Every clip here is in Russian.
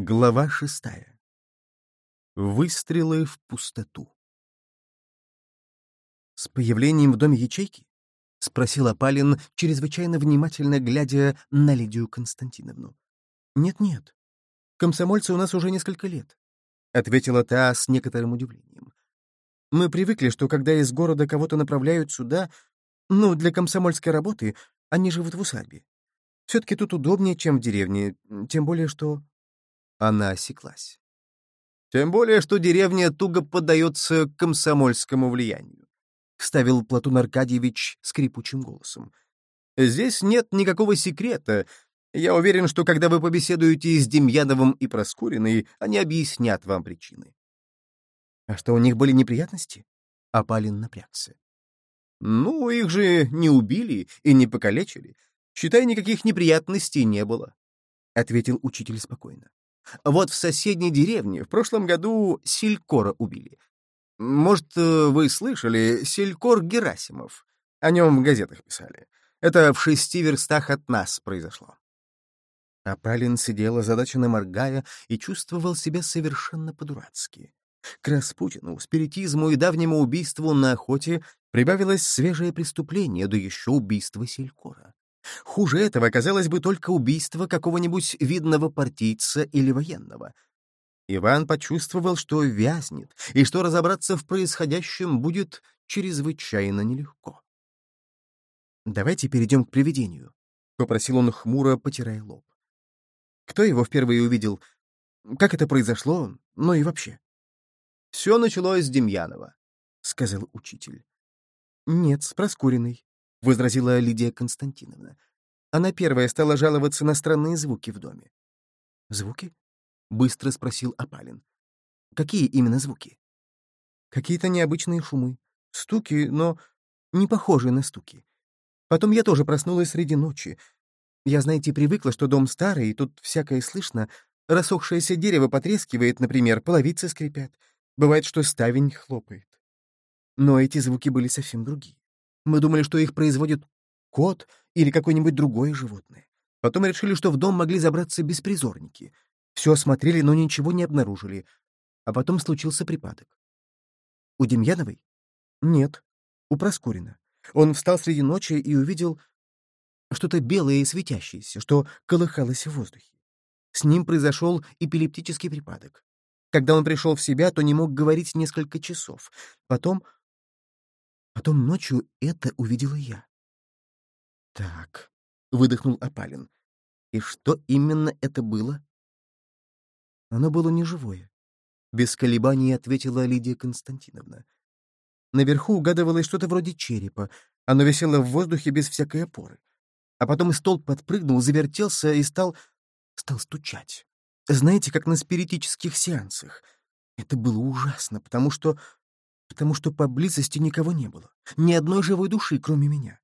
Глава шестая. Выстрелы в пустоту. «С появлением в доме ячейки?» — спросил Апалин, чрезвычайно внимательно глядя на Лидию Константиновну. «Нет-нет, комсомольцы у нас уже несколько лет», — ответила та с некоторым удивлением. «Мы привыкли, что когда из города кого-то направляют сюда, ну, для комсомольской работы, они живут в усадьбе. Все-таки тут удобнее, чем в деревне, тем более что...» Она осеклась. «Тем более, что деревня туго поддается комсомольскому влиянию», — вставил Платон Аркадьевич скрипучим голосом. «Здесь нет никакого секрета. Я уверен, что когда вы побеседуете с Демьяновым и Проскуриной, они объяснят вам причины». «А что, у них были неприятности?» — Апалин напрягся. «Ну, их же не убили и не покалечили. Считай, никаких неприятностей не было», — ответил учитель спокойно. Вот в соседней деревне в прошлом году селькора убили. Может, э, вы слышали, селькор Герасимов. О нем в газетах писали. Это в шести верстах от нас произошло. А Палин сидел озадаченно моргая и чувствовал себя совершенно по-дурацки. К Распутину, спиритизму и давнему убийству на охоте прибавилось свежее преступление, да еще убийство Селькора. Хуже этого оказалось бы только убийство какого-нибудь видного партийца или военного. Иван почувствовал, что вязнет, и что разобраться в происходящем будет чрезвычайно нелегко. «Давайте перейдем к привидению», — попросил он хмуро, потирая лоб. «Кто его впервые увидел? Как это произошло? Ну и вообще?» «Все началось с Демьянова», — сказал учитель. «Нет, с Проскуриной», — возразила Лидия Константиновна. Она первая стала жаловаться на странные звуки в доме. «Звуки?» — быстро спросил Апалин. «Какие именно звуки?» «Какие-то необычные шумы. Стуки, но не похожие на стуки. Потом я тоже проснулась среди ночи. Я, знаете, привыкла, что дом старый, и тут всякое слышно. Рассохшееся дерево потрескивает, например, половицы скрипят. Бывает, что ставень хлопает. Но эти звуки были совсем другие. Мы думали, что их производит кот или какое-нибудь другое животное. Потом решили, что в дом могли забраться беспризорники. Все осмотрели, но ничего не обнаружили. А потом случился припадок. У Демьяновой? Нет, у Проскурина. Он встал среди ночи и увидел что-то белое и светящееся, что колыхалось в воздухе. С ним произошел эпилептический припадок. Когда он пришел в себя, то не мог говорить несколько часов. Потом Потом ночью это увидела я. «Так», — выдохнул Апалин. «И что именно это было?» «Оно было неживое», — без колебаний ответила Лидия Константиновна. Наверху угадывалось что-то вроде черепа. Оно висело в воздухе без всякой опоры. А потом столб подпрыгнул, завертелся и стал... стал стучать. Знаете, как на спиритических сеансах. Это было ужасно, потому что потому что поблизости никого не было, ни одной живой души, кроме меня.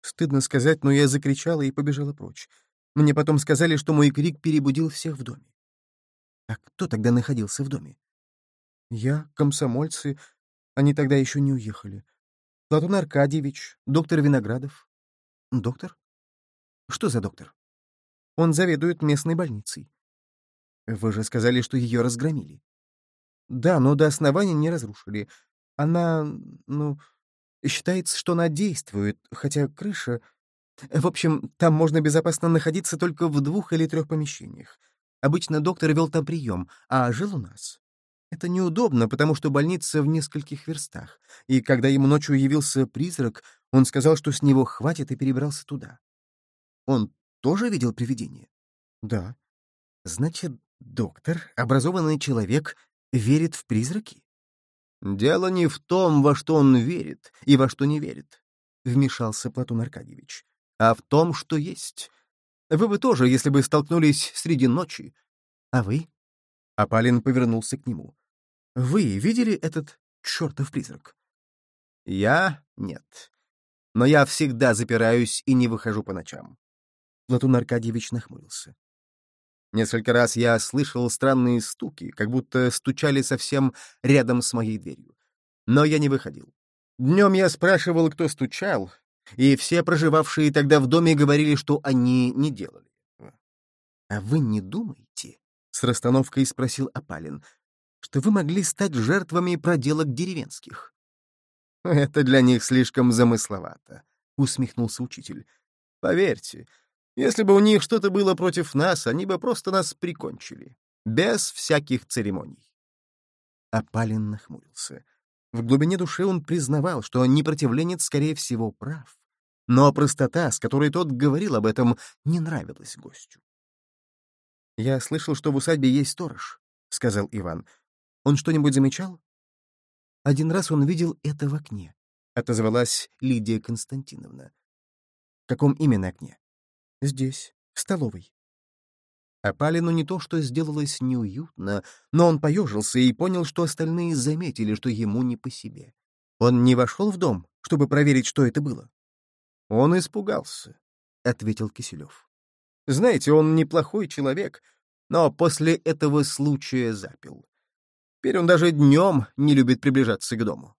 Стыдно сказать, но я закричала и побежала прочь. Мне потом сказали, что мой крик перебудил всех в доме. А кто тогда находился в доме? Я, комсомольцы, они тогда еще не уехали. Платон Аркадьевич, доктор Виноградов. Доктор? Что за доктор? Он заведует местной больницей. Вы же сказали, что ее разгромили. Да, но до основания не разрушили. Она, ну, считается, что она действует, хотя крыша... В общем, там можно безопасно находиться только в двух или трех помещениях. Обычно доктор вел там прием, а жил у нас. Это неудобно, потому что больница в нескольких верстах, и когда ему ночью явился призрак, он сказал, что с него хватит, и перебрался туда. Он тоже видел привидение? Да. Значит, доктор, образованный человек, верит в призраки? Дело не в том, во что он верит и во что не верит, — вмешался Платон Аркадьевич, — а в том, что есть. Вы бы тоже, если бы столкнулись среди ночи. А вы? Апалин повернулся к нему. Вы видели этот чертов призрак? Я — нет. Но я всегда запираюсь и не выхожу по ночам. Платон Аркадьевич нахмурился. Несколько раз я слышал странные стуки, как будто стучали совсем рядом с моей дверью. Но я не выходил. Днем я спрашивал, кто стучал, и все проживавшие тогда в доме говорили, что они не делали. А вы не думаете, С расстановкой спросил Апалин. «Что вы могли стать жертвами проделок деревенских?» «Это для них слишком замысловато», — усмехнулся учитель. «Поверьте, если бы у них что-то было против нас, они бы просто нас прикончили. Без всяких церемоний». Апалин нахмурился. В глубине души он признавал, что непротивленец, скорее всего, прав. Но простота, с которой тот говорил об этом, не нравилась гостю. «Я слышал, что в усадьбе есть сторож», — сказал Иван. «Он что-нибудь замечал?» «Один раз он видел это в окне», — отозвалась Лидия Константиновна. «В каком именно окне?» «Здесь, в столовой». А Палину не то что сделалось неуютно, но он поежился и понял, что остальные заметили, что ему не по себе. Он не вошел в дом, чтобы проверить, что это было. «Он испугался», — ответил Киселев. «Знаете, он неплохой человек, но после этого случая запил. Теперь он даже днем не любит приближаться к дому».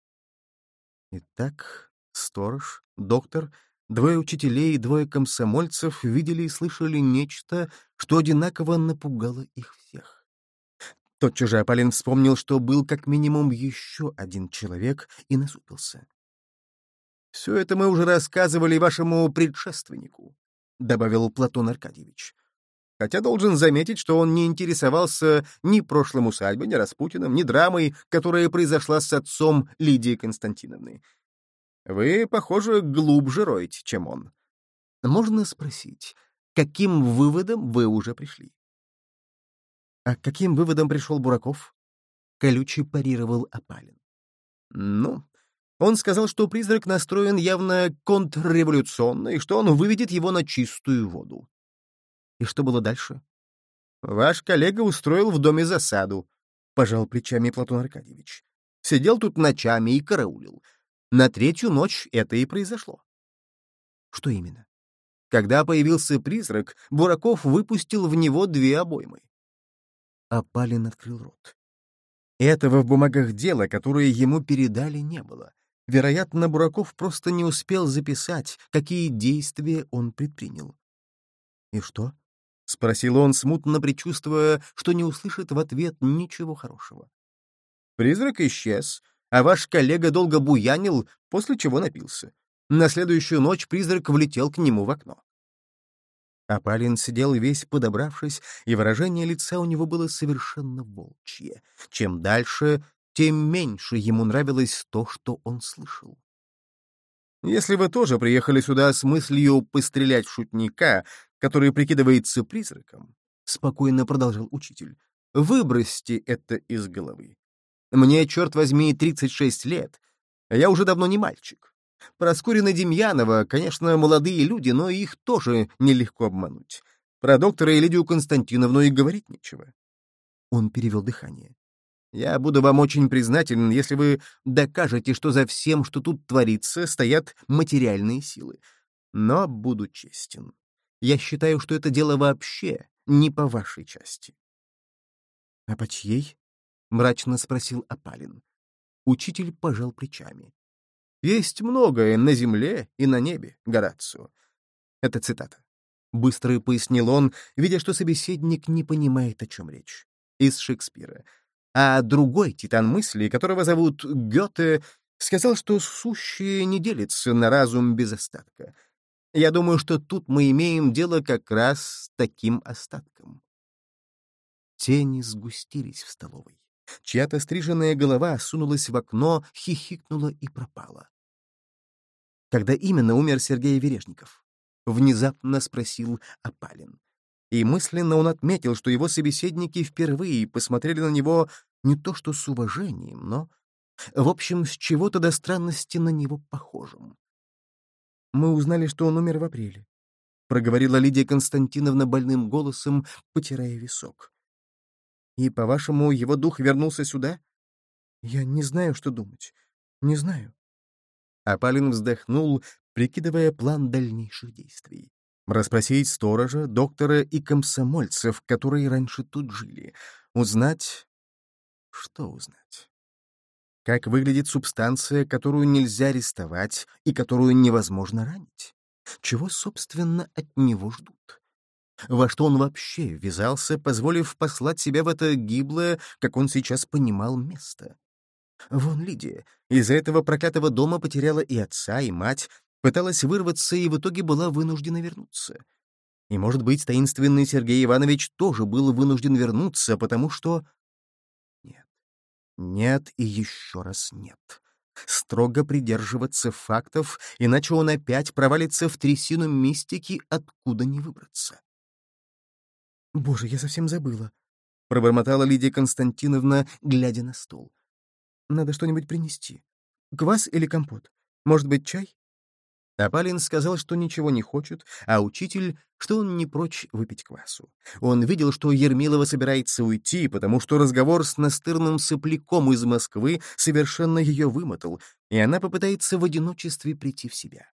Итак, сторож, доктор, двое учителей и двое комсомольцев видели и слышали нечто, что одинаково напугало их всех. Тотчас же Аполлин вспомнил, что был как минимум еще один человек, и насупился. «Все это мы уже рассказывали вашему предшественнику», — добавил Платон Аркадьевич. Хотя должен заметить, что он не интересовался ни прошлым усадьбой, ни Распутиным, ни драмой, которая произошла с отцом Лидии Константиновны. Вы, похоже, глубже роете, чем он. Можно спросить, каким выводом вы уже пришли? А каким выводом пришел Бураков? Колючий парировал Апалин. Ну, он сказал, что призрак настроен явно контрреволюционно и что он выведет его на чистую воду. И что было дальше? Ваш коллега устроил в доме засаду, — пожал плечами Платон Аркадьевич. Сидел тут ночами и караулил. На третью ночь это и произошло. Что именно? Когда появился призрак, Бураков выпустил в него две обоймы. Апалин открыл рот. Этого в бумагах дела, которые ему передали, не было. Вероятно, Бураков просто не успел записать, какие действия он предпринял. «И что?» — спросил он, смутно предчувствуя, что не услышит в ответ ничего хорошего. «Призрак исчез, а ваш коллега долго буянил, после чего напился. На следующую ночь призрак влетел к нему в окно. Апалин сидел весь подобравшись, и выражение лица у него было совершенно волчье. Чем дальше, тем меньше ему нравилось то, что он слышал. «Если вы тоже приехали сюда с мыслью пострелять в шутника, который прикидывается призраком», — спокойно продолжил учитель, — «выбросьте это из головы. Мне, черт возьми, 36 лет, а я уже давно не мальчик. Проскурина Демьянова, конечно, молодые люди, но их тоже нелегко обмануть. Про доктора и Лидию Константиновну и говорить нечего. Он перевел дыхание. Я буду вам очень признателен, если вы докажете, что за всем, что тут творится, стоят материальные силы. Но буду честен. Я считаю, что это дело вообще не по вашей части. — А по чьей? Мрачно спросил Апалин. Учитель пожал плечами. Есть многое на земле и на небе, Горацио. Это цитата. Быстро пояснил он, видя, что собеседник не понимает, о чем речь. Из Шекспира. А другой титан мысли, которого зовут Гёте, сказал, что сущее не делится на разум без остатка. Я думаю, что тут мы имеем дело как раз с таким остатком. Тени сгустились в столовой. Чья-то стриженная голова сунулась в окно, хихикнула и пропала. Когда именно умер Сергей Вережников? Внезапно спросил Апалин. И мысленно он отметил, что его собеседники впервые посмотрели на него не то что с уважением, но, в общем, с чего-то до странности на него похожим. «Мы узнали, что он умер в апреле», — проговорила Лидия Константиновна больным голосом, потирая висок. И, по-вашему, его дух вернулся сюда? Я не знаю, что думать. Не знаю. Апалин вздохнул, прикидывая план дальнейших действий. Расспросить сторожа, доктора и комсомольцев, которые раньше тут жили. Узнать... Что узнать? Как выглядит субстанция, которую нельзя арестовать и которую невозможно ранить? Чего, собственно, от него ждут? Во что он вообще ввязался, позволив послать себя в это гиблое, как он сейчас понимал, место? Вон Лидия. Из-за этого проклятого дома потеряла и отца, и мать, пыталась вырваться и в итоге была вынуждена вернуться. И, может быть, таинственный Сергей Иванович тоже был вынужден вернуться, потому что... Нет. Нет и еще раз нет. Строго придерживаться фактов, иначе он опять провалится в трясину мистики, откуда не выбраться. «Боже, я совсем забыла», — пробормотала Лидия Константиновна, глядя на стол. «Надо что-нибудь принести. Квас или компот? Может быть, чай?» Апалин сказал, что ничего не хочет, а учитель, что он не прочь выпить квасу. Он видел, что Ермилова собирается уйти, потому что разговор с настырным сопляком из Москвы совершенно ее вымотал, и она попытается в одиночестве прийти в себя.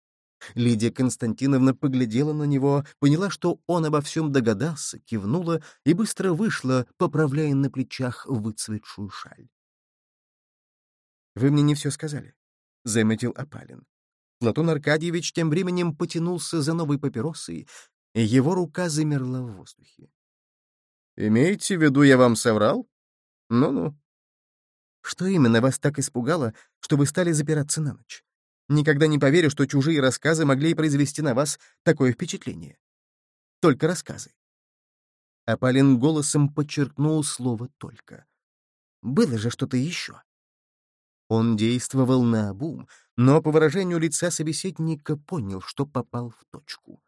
Лидия Константиновна поглядела на него, поняла, что он обо всем догадался, кивнула и быстро вышла, поправляя на плечах выцветшую шаль. «Вы мне не все сказали», — заметил Апалин. Платон Аркадьевич тем временем потянулся за новой папиросой, и его рука замерла в воздухе. «Имеете в виду, я вам соврал? Ну-ну». «Что именно вас так испугало, что вы стали запираться на ночь? Никогда не поверю, что чужие рассказы могли произвести на вас такое впечатление. Только рассказы». Апалин голосом подчеркнул слово «только». «Было же что-то еще». Он действовал наобум, но по выражению лица собеседника понял, что попал в точку.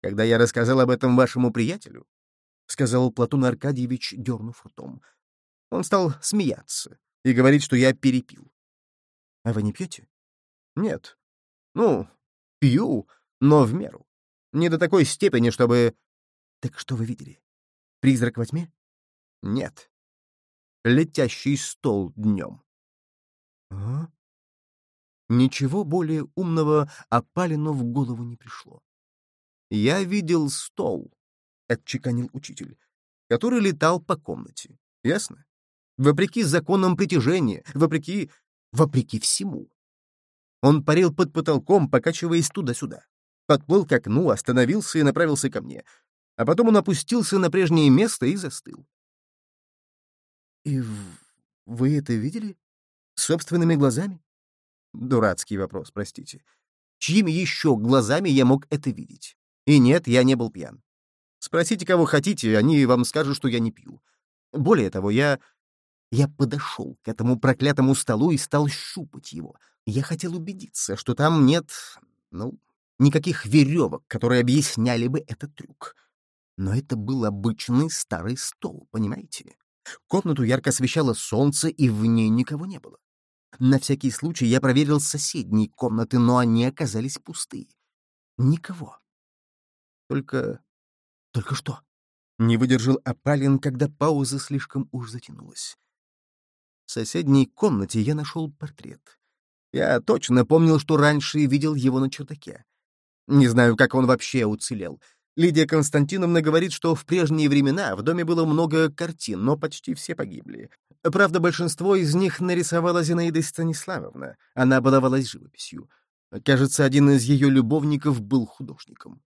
«Когда я рассказал об этом вашему приятелю», — сказал Платон Аркадьевич, дернув ртом, — он стал смеяться и говорить, что я перепил. «А вы не пьете?» «Нет. Ну, пью, но в меру. Не до такой степени, чтобы...» «Так что вы видели? Призрак во тьме?» «Нет. Летящий стол днем». «А?» Ничего более умного Апалину в голову не пришло. «Я видел стол», — отчеканил учитель, который летал по комнате. Ясно? Вопреки законам притяжения, вопреки... вопреки всему. Он парил под потолком, покачиваясь туда-сюда. Подплыл к окну, остановился и направился ко мне. А потом он опустился на прежнее место и застыл. «И вы это видели? Собственными глазами?» Дурацкий вопрос, простите. Чьими еще глазами я мог это видеть? И нет, я не был пьян. Спросите, кого хотите, они вам скажут, что я не пью. Более того, я... Я подошел к этому проклятому столу и стал щупать его. Я хотел убедиться, что там нет, ну, никаких веревок, которые объясняли бы этот трюк. Но это был обычный старый стол, понимаете? Комнату ярко освещало солнце, и в ней никого не было. На всякий случай я проверил соседние комнаты, но они оказались пустые. Никого. Только... Только что? Не выдержал Апалин, когда пауза слишком уж затянулась. В соседней комнате я нашел портрет. Я точно помнил, что раньше видел его на чердаке. Не знаю, как он вообще уцелел. Лидия Константиновна говорит, что в прежние времена в доме было много картин, но почти все погибли. Правда, большинство из них нарисовала Зинаида Станиславовна. Она баловалась живописью. Кажется, один из ее любовников был художником.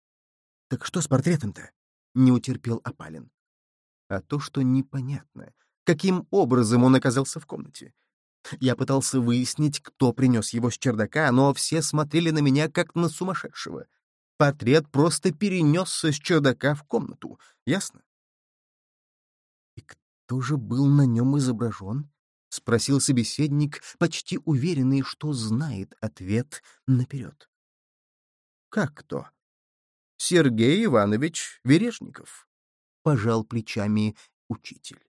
«Так что с портретом-то?» — не утерпел Апалин. А то, что непонятно, каким образом он оказался в комнате. Я пытался выяснить, кто принес его с чердака, но все смотрели на меня, как на сумасшедшего — Портрет просто перенесся с чердака в комнату. Ясно? «И кто же был на нем изображен?» — спросил собеседник, почти уверенный, что знает ответ наперед. «Как кто?» «Сергей Иванович Верешников», — пожал плечами учитель.